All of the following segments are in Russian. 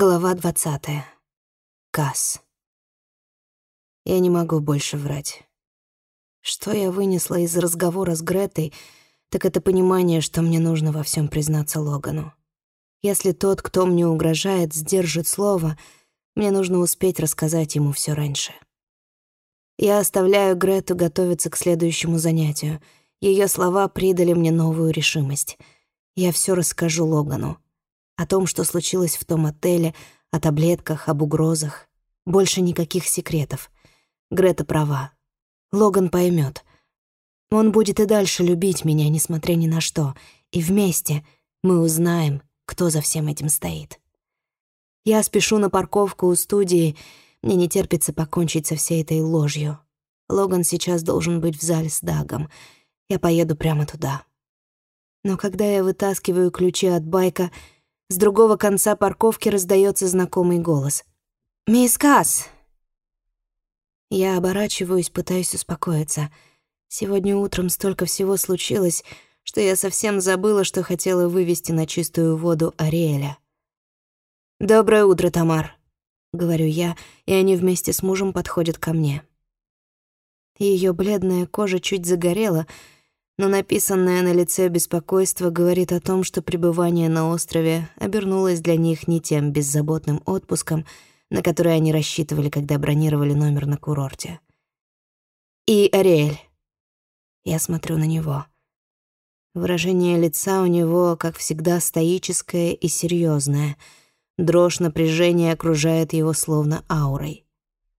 Глава двадцатая. Касс. Я не могу больше врать. Что я вынесла из разговора с Гретой, так это понимание, что мне нужно во всем признаться Логану. Если тот, кто мне угрожает, сдержит слово, мне нужно успеть рассказать ему все раньше. Я оставляю Грету готовиться к следующему занятию. Ее слова придали мне новую решимость. Я все расскажу Логану о том, что случилось в том отеле, о таблетках, об угрозах. Больше никаких секретов. Грета права. Логан поймет. Он будет и дальше любить меня, несмотря ни на что. И вместе мы узнаем, кто за всем этим стоит. Я спешу на парковку у студии. Мне не терпится покончить со всей этой ложью. Логан сейчас должен быть в зале с Дагом. Я поеду прямо туда. Но когда я вытаскиваю ключи от байка, с другого конца парковки раздается знакомый голос. «Мисс Касс!» Я оборачиваюсь, пытаюсь успокоиться. Сегодня утром столько всего случилось, что я совсем забыла, что хотела вывести на чистую воду Ариэля. «Доброе утро, Тамар», — говорю я, и они вместе с мужем подходят ко мне. Ее бледная кожа чуть загорела — но написанное на лице беспокойство говорит о том, что пребывание на острове обернулось для них не тем беззаботным отпуском, на который они рассчитывали, когда бронировали номер на курорте. «И Ариэль». Я смотрю на него. Выражение лица у него, как всегда, стоическое и серьезное. Дрожь напряжения окружает его словно аурой.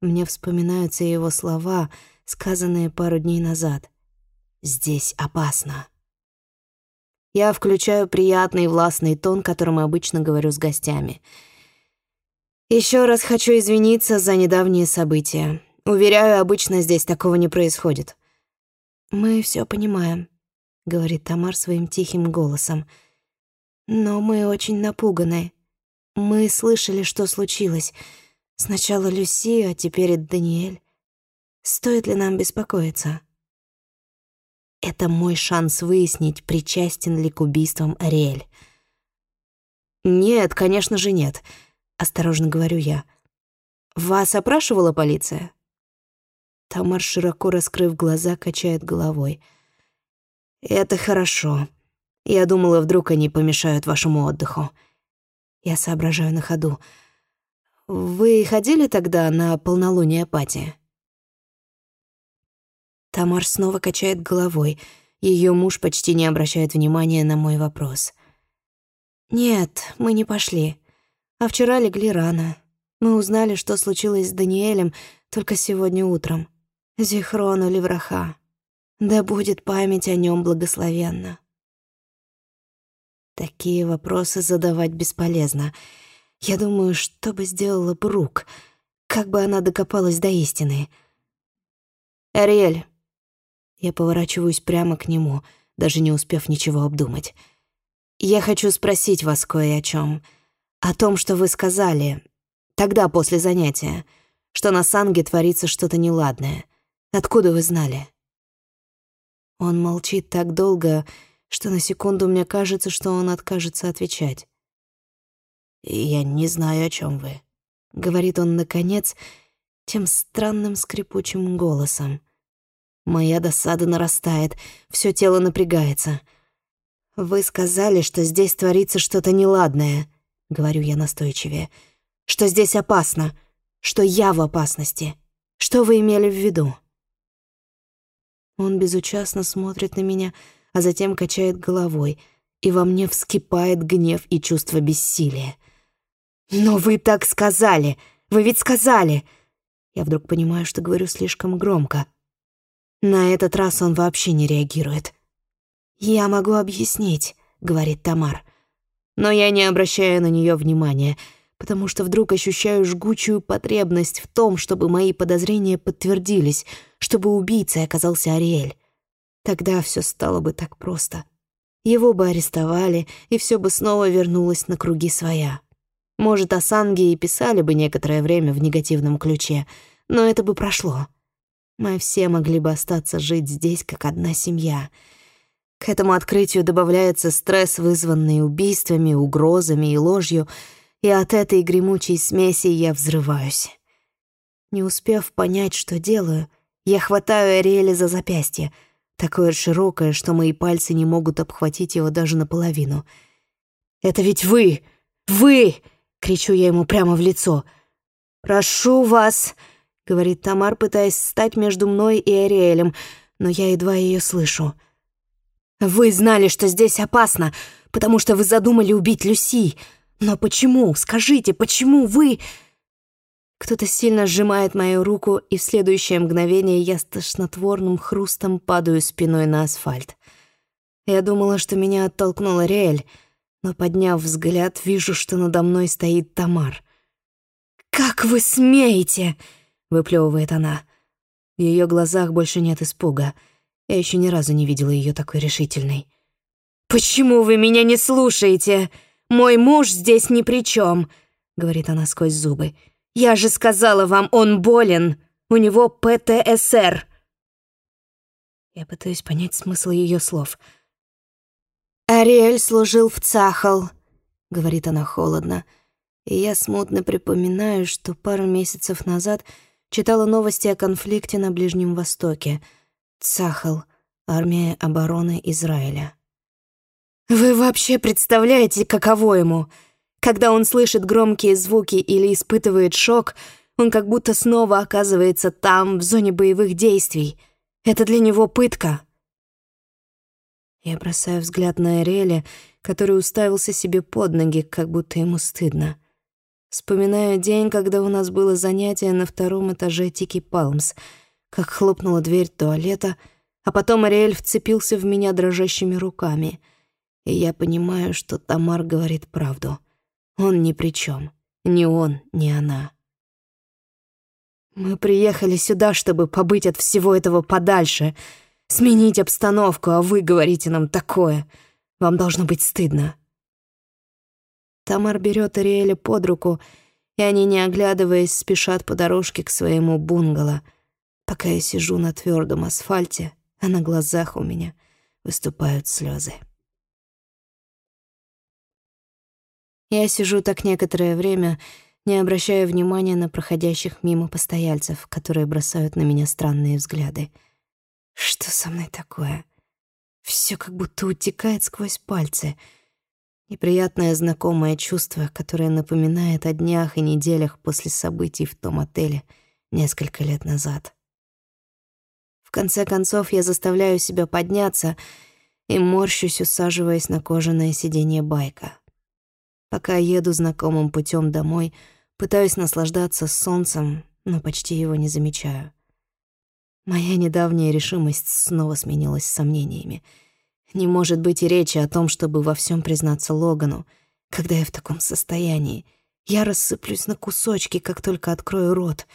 Мне вспоминаются его слова, сказанные пару дней назад — Здесь опасно. Я включаю приятный властный тон, которым обычно говорю с гостями. Еще раз хочу извиниться за недавние события. Уверяю, обычно здесь такого не происходит. Мы все понимаем, говорит Тамар своим тихим голосом. Но мы очень напуганы. Мы слышали, что случилось. Сначала Люси, а теперь и Даниэль. Стоит ли нам беспокоиться? Это мой шанс выяснить, причастен ли к убийствам Ариэль. «Нет, конечно же нет», — осторожно говорю я. «Вас опрашивала полиция?» Тамар, широко раскрыв глаза, качает головой. «Это хорошо. Я думала, вдруг они помешают вашему отдыху». Я соображаю на ходу. «Вы ходили тогда на полнолуние пати?» Тамар снова качает головой. Ее муж почти не обращает внимания на мой вопрос. «Нет, мы не пошли. А вчера легли рано. Мы узнали, что случилось с Даниэлем только сегодня утром. Зихрону Левраха. Да будет память о нем благословенна». Такие вопросы задавать бесполезно. Я думаю, что бы сделала Брук, как бы она докопалась до истины. «Ариэль, я поворачиваюсь прямо к нему, даже не успев ничего обдумать. «Я хочу спросить вас кое о чем. О том, что вы сказали тогда, после занятия, что на Санге творится что-то неладное. Откуда вы знали?» Он молчит так долго, что на секунду мне кажется, что он откажется отвечать. «Я не знаю, о чем вы», — говорит он, наконец, тем странным скрипучим голосом. Моя досада нарастает, все тело напрягается. «Вы сказали, что здесь творится что-то неладное», — говорю я настойчивее. «Что здесь опасно, что я в опасности. Что вы имели в виду?» Он безучастно смотрит на меня, а затем качает головой, и во мне вскипает гнев и чувство бессилия. «Но вы так сказали! Вы ведь сказали!» Я вдруг понимаю, что говорю слишком громко — на этот раз он вообще не реагирует. «Я могу объяснить», — говорит Тамар. Но я не обращаю на нее внимания, потому что вдруг ощущаю жгучую потребность в том, чтобы мои подозрения подтвердились, чтобы убийцей оказался Ариэль. Тогда все стало бы так просто. Его бы арестовали, и все бы снова вернулось на круги своя. Может, о Санге и писали бы некоторое время в негативном ключе, но это бы прошло. Мы все могли бы остаться жить здесь, как одна семья. К этому открытию добавляется стресс, вызванный убийствами, угрозами и ложью, и от этой гремучей смеси я взрываюсь. Не успев понять, что делаю, я хватаю Ариэля за запястье, такое широкое, что мои пальцы не могут обхватить его даже наполовину. «Это ведь вы! Вы!» — кричу я ему прямо в лицо. «Прошу вас!» — говорит Тамар, пытаясь встать между мной и Ариэлем, но я едва ее слышу. «Вы знали, что здесь опасно, потому что вы задумали убить Люси. Но почему? Скажите, почему вы...» Кто-то сильно сжимает мою руку, и в следующее мгновение я с тошнотворным хрустом падаю спиной на асфальт. Я думала, что меня оттолкнула Риэль, но, подняв взгляд, вижу, что надо мной стоит Тамар. «Как вы смеете?» — выплевывает она. В ее глазах больше нет испуга. Я еще ни разу не видела ее такой решительной. «Почему вы меня не слушаете? Мой муж здесь ни при чем, говорит она сквозь зубы. Я же сказала вам, он болен. У него ПТСР. Я пытаюсь понять смысл ее слов. «Ариэль служил в Цахал», — говорит она холодно. И я смутно припоминаю, что пару месяцев назад читала новости о конфликте на Ближнем Востоке. Цахал — армия обороны Израиля. «Вы вообще представляете, каково ему?» Когда он слышит громкие звуки или испытывает шок, он как будто снова оказывается там, в зоне боевых действий. Это для него пытка. Я бросаю взгляд на Эреля, который уставился себе под ноги, как будто ему стыдно. Вспоминаю день, когда у нас было занятие на втором этаже Тики Палмс, как хлопнула дверь туалета, а потом Ариэль вцепился в меня дрожащими руками. И я понимаю, что Тамар говорит правду — он ни при чем. Ни он, ни она. Мы приехали сюда, чтобы побыть от всего этого подальше, сменить обстановку, а вы говорите нам такое. Вам должно быть стыдно. Тамар берет Ариэля под руку, и они, не оглядываясь, спешат по дорожке к своему бунгало. Пока я сижу на твердом асфальте, а на глазах у меня выступают слезы. Я сижу так некоторое время, не обращая внимания на проходящих мимо постояльцев, которые бросают на меня странные взгляды. Что со мной такое? Все как будто утекает сквозь пальцы. Неприятное знакомое чувство, которое напоминает о днях и неделях после событий в том отеле несколько лет назад. В конце концов, я заставляю себя подняться и морщусь, усаживаясь на кожаное сиденье байка. Пока еду знакомым путем домой, пытаюсь наслаждаться солнцем, но почти его не замечаю. Моя недавняя решимость снова сменилась сомнениями. Не может быть и речи о том, чтобы во всем признаться Логану, когда я в таком состоянии. Я рассыплюсь на кусочки, как только открою рот.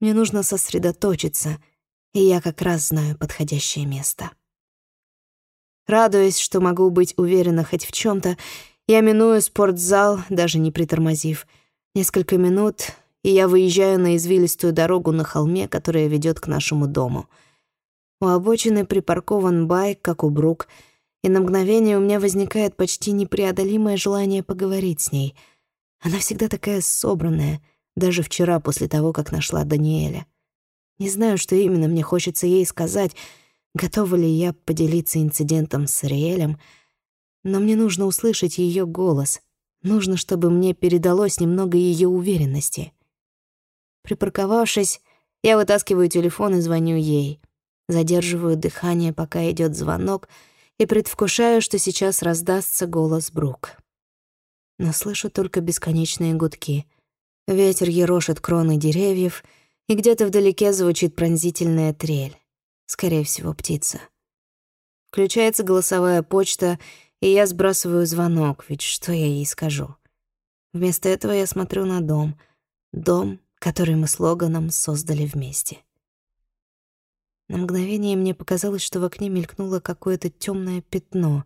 Мне нужно сосредоточиться, и я как раз знаю подходящее место. Радуясь, что могу быть уверена хоть в чем то я миную спортзал, даже не притормозив. Несколько минут, и я выезжаю на извилистую дорогу на холме, которая ведет к нашему дому. У обочины припаркован байк, как у Брук, и на мгновение у меня возникает почти непреодолимое желание поговорить с ней. Она всегда такая собранная, даже вчера после того, как нашла Даниэля. Не знаю, что именно мне хочется ей сказать, готова ли я поделиться инцидентом с Ариэлем — но мне нужно услышать ее голос. Нужно, чтобы мне передалось немного ее уверенности. Припарковавшись, я вытаскиваю телефон и звоню ей. Задерживаю дыхание, пока идет звонок, и предвкушаю, что сейчас раздастся голос Брук. Но слышу только бесконечные гудки. Ветер ерошит кроны деревьев, и где-то вдалеке звучит пронзительная трель. Скорее всего, птица. Включается голосовая почта — и я сбрасываю звонок, ведь что я ей скажу? Вместо этого я смотрю на дом. Дом, который мы с Логаном создали вместе. На мгновение мне показалось, что в окне мелькнуло какое-то темное пятно,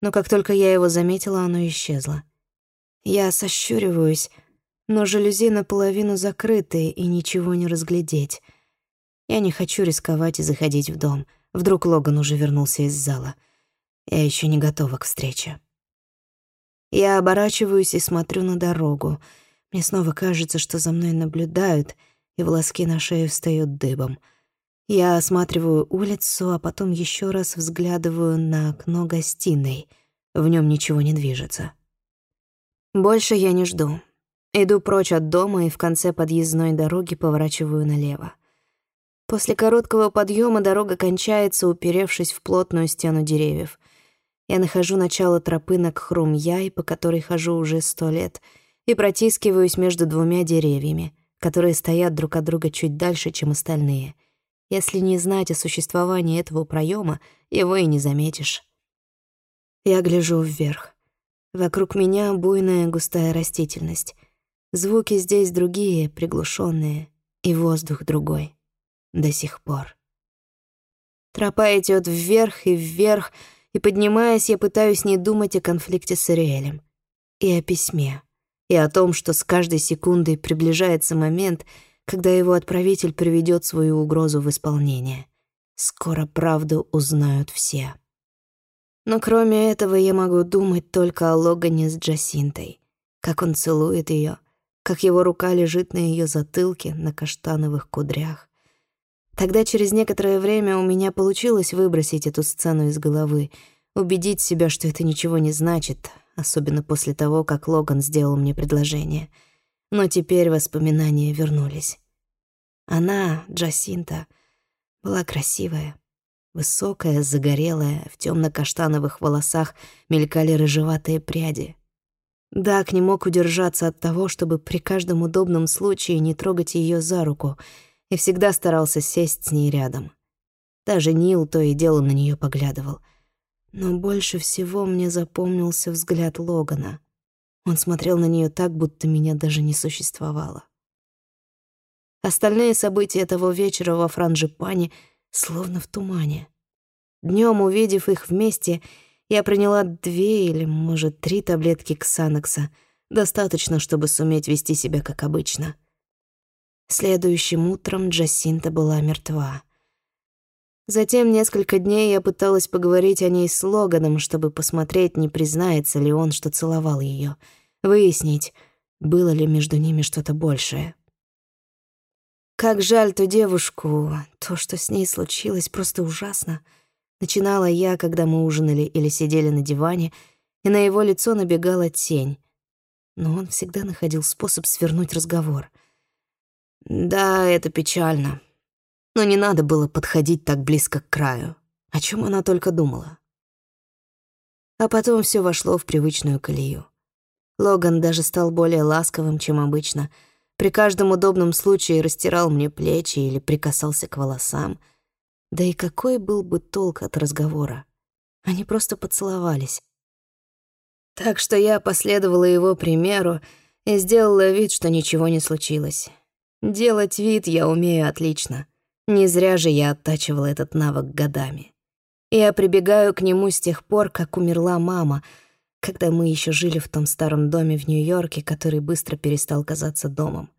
но как только я его заметила, оно исчезло. Я сощуриваюсь, но жалюзи наполовину закрыты, и ничего не разглядеть. Я не хочу рисковать и заходить в дом. Вдруг Логан уже вернулся из зала — я еще не готова к встрече. Я оборачиваюсь и смотрю на дорогу. Мне снова кажется, что за мной наблюдают, и волоски на шее встают дыбом. Я осматриваю улицу, а потом еще раз взглядываю на окно гостиной. В нем ничего не движется. Больше я не жду. Иду прочь от дома и в конце подъездной дороги поворачиваю налево. После короткого подъема дорога кончается, уперевшись в плотную стену деревьев. Я нахожу начало тропы на Кхрум-Яй, по которой хожу уже сто лет, и протискиваюсь между двумя деревьями, которые стоят друг от друга чуть дальше, чем остальные. Если не знать о существовании этого проема, его и не заметишь. Я гляжу вверх. Вокруг меня буйная густая растительность. Звуки здесь другие, приглушенные, и воздух другой. До сих пор. Тропа идет вверх и вверх, и, поднимаясь, я пытаюсь не думать о конфликте с Ариэлем. И о письме. И о том, что с каждой секундой приближается момент, когда его отправитель приведет свою угрозу в исполнение. Скоро правду узнают все. Но кроме этого я могу думать только о Логане с Джасинтой. Как он целует ее, как его рука лежит на ее затылке, на каштановых кудрях. Тогда через некоторое время у меня получилось выбросить эту сцену из головы, убедить себя, что это ничего не значит, особенно после того, как Логан сделал мне предложение. Но теперь воспоминания вернулись. Она, Джасинта, была красивая, высокая, загорелая, в темно каштановых волосах мелькали рыжеватые пряди. Дак не мог удержаться от того, чтобы при каждом удобном случае не трогать ее за руку, и всегда старался сесть с ней рядом. Даже Нил то и дело на нее поглядывал. Но больше всего мне запомнился взгляд Логана. Он смотрел на нее так, будто меня даже не существовало. Остальные события того вечера во Франжипане словно в тумане. Днем, увидев их вместе, я приняла две или, может, три таблетки ксанокса. Достаточно, чтобы суметь вести себя как обычно. Следующим утром Джасинта была мертва. Затем несколько дней я пыталась поговорить о ней с Логаном, чтобы посмотреть, не признается ли он, что целовал ее, выяснить, было ли между ними что-то большее. Как жаль ту девушку, то, что с ней случилось, просто ужасно — Начинала я, когда мы ужинали или сидели на диване, и на его лицо набегала тень. Но он всегда находил способ свернуть разговор. Да, это печально. Но не надо было подходить так близко к краю. О чем она только думала. А потом все вошло в привычную колею. Логан даже стал более ласковым, чем обычно. При каждом удобном случае растирал мне плечи или прикасался к волосам — да и какой был бы толк от разговора? Они просто поцеловались. Так что я последовала его примеру и сделала вид, что ничего не случилось. Делать вид я умею отлично. Не зря же я оттачивала этот навык годами. Я прибегаю к нему с тех пор, как умерла мама, когда мы еще жили в том старом доме в Нью-Йорке, который быстро перестал казаться домом.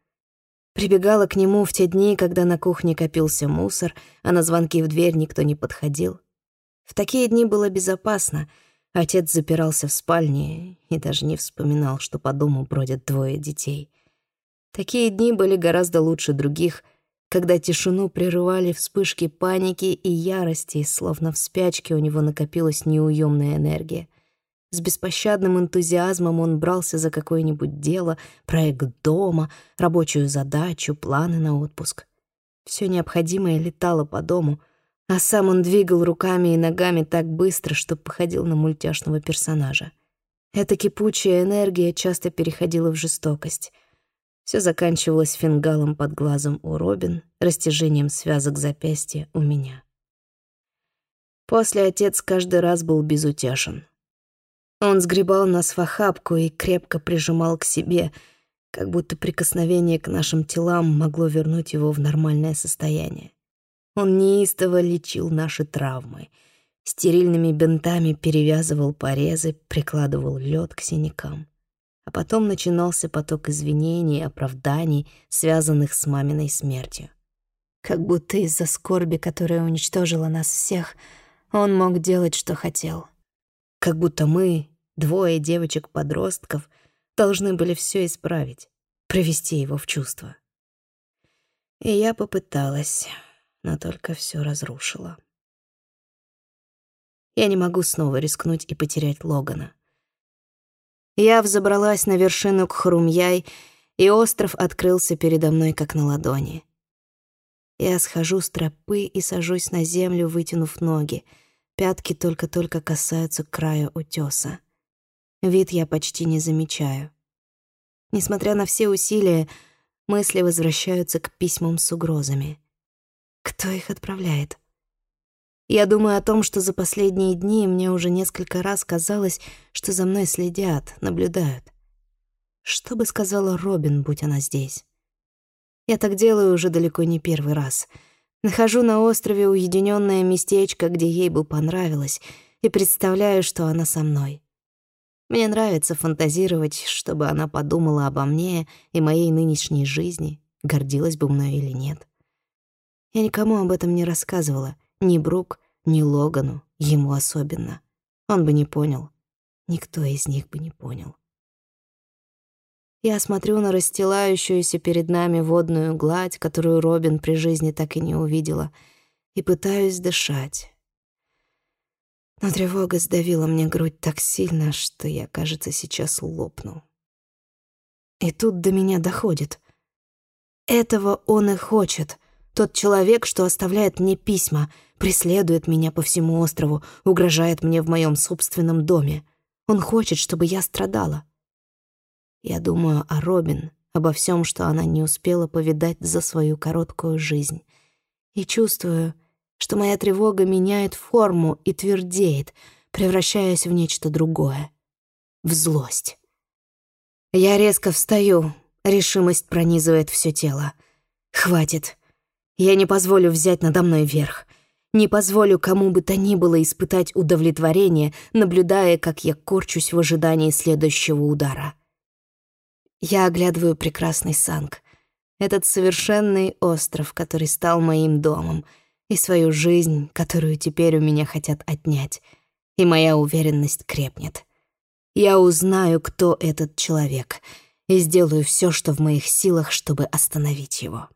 Прибегала к нему в те дни, когда на кухне копился мусор, а на звонки в дверь никто не подходил. В такие дни было безопасно. Отец запирался в спальне и даже не вспоминал, что по дому бродят двое детей. Такие дни были гораздо лучше других, когда тишину прерывали вспышки паники и ярости, словно в спячке у него накопилась неуемная энергия. С беспощадным энтузиазмом он брался за какое-нибудь дело, проект дома, рабочую задачу, планы на отпуск. Все необходимое летало по дому, а сам он двигал руками и ногами так быстро, что походил на мультяшного персонажа. Эта кипучая энергия часто переходила в жестокость. Все заканчивалось фингалом под глазом у Робин, растяжением связок запястья у меня. После отец каждый раз был безутешен. Он сгребал нас в охапку и крепко прижимал к себе, как будто прикосновение к нашим телам могло вернуть его в нормальное состояние. Он неистово лечил наши травмы, стерильными бинтами перевязывал порезы, прикладывал лед к синякам. А потом начинался поток извинений и оправданий, связанных с маминой смертью. Как будто из-за скорби, которая уничтожила нас всех, он мог делать, что хотел — как будто мы, двое девочек-подростков должны были все исправить, привести его в чувство. И я попыталась, но только все разрушила. Я не могу снова рискнуть и потерять Логана. Я взобралась на вершину Кхрумьяй, и остров открылся передо мной как на ладони. Я схожу с тропы и сажусь на землю, вытянув ноги. Пятки только-только касаются края утёса. Вид я почти не замечаю. Несмотря на все усилия, мысли возвращаются к письмам с угрозами. Кто их отправляет? Я думаю о том, что за последние дни мне уже несколько раз казалось, что за мной следят, наблюдают. Что бы сказала Робин, будь она здесь? Я так делаю уже далеко не первый раз. Нахожу на острове уединенное местечко, где ей бы понравилось, и представляю, что она со мной. Мне нравится фантазировать, чтобы она подумала обо мне и моей нынешней жизни, гордилась бы мной или нет. Я никому об этом не рассказывала, ни Брук, ни Логану, ему особенно. Он бы не понял. Никто из них бы не понял. Я смотрю на расстилающуюся перед нами водную гладь, которую Робин при жизни так и не увидела, и пытаюсь дышать. Но тревога сдавила мне грудь так сильно, что я, кажется, сейчас лопну. И тут до меня доходит. Этого он и хочет. Тот человек, что оставляет мне письма, преследует меня по всему острову, угрожает мне в моем собственном доме. Он хочет, чтобы я страдала. Я думаю о Робин, обо всем, что она не успела повидать за свою короткую жизнь. И чувствую, что моя тревога меняет форму и твердеет, превращаясь в нечто другое. В злость. Я резко встаю, решимость пронизывает все тело. Хватит. Я не позволю взять надо мной верх. Не позволю кому бы то ни было испытать удовлетворение, наблюдая, как я корчусь в ожидании следующего удара. Я оглядываю прекрасный Санг, этот совершенный остров, который стал моим домом, и свою жизнь, которую теперь у меня хотят отнять, и моя уверенность крепнет. Я узнаю, кто этот человек, и сделаю все, что в моих силах, чтобы остановить его.